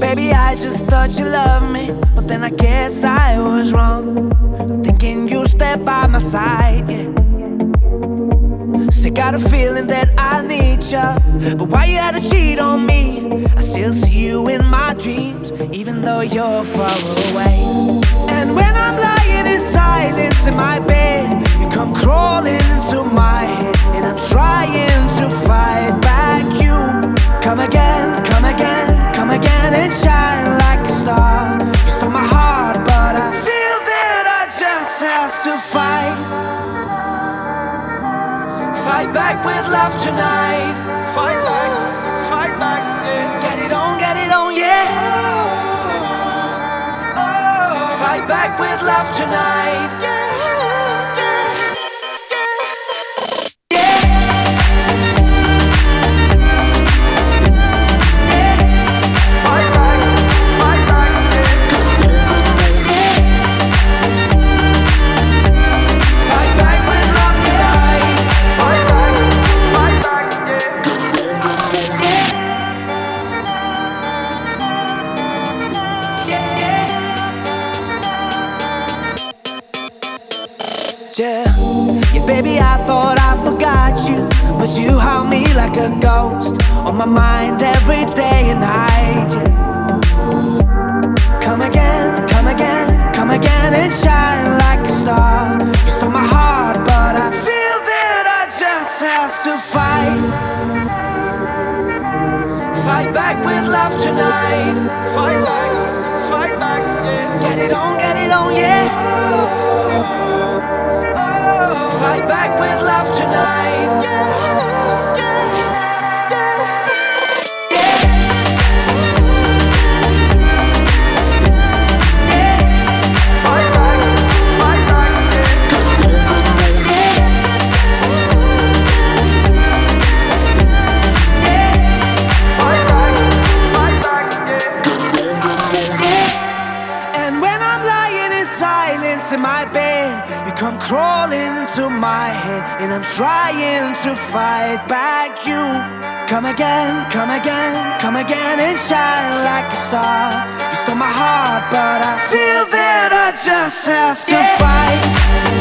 Baby, I just thought you loved me, but then I guess I was wrong. Thinking you'd step by my side, yeah. Still got a feeling that I need you, but why you had to cheat on me? I still see you in my dreams, even though you're far away. And when I'm lying in silence in my bed, you come crawling have to fight. Fight back with love tonight. Fight back, fight back, yeah. Get it on, get it on, yeah. Oh, oh. Fight back with love tonight. Yeah, Yeah, yeah, baby, I thought I forgot you, but you haunt me like a ghost on my mind every day and night. Come again, come again, come again and shine like a star. You stole my heart, but I feel that I just have to fight. Fight back with love tonight. Fight back, in silence in my bed, come crawling into my head, and I'm trying to fight back. You come again, come again, come again, and shine like a star. You stole my heart, but I feel that I just have to fight. Fight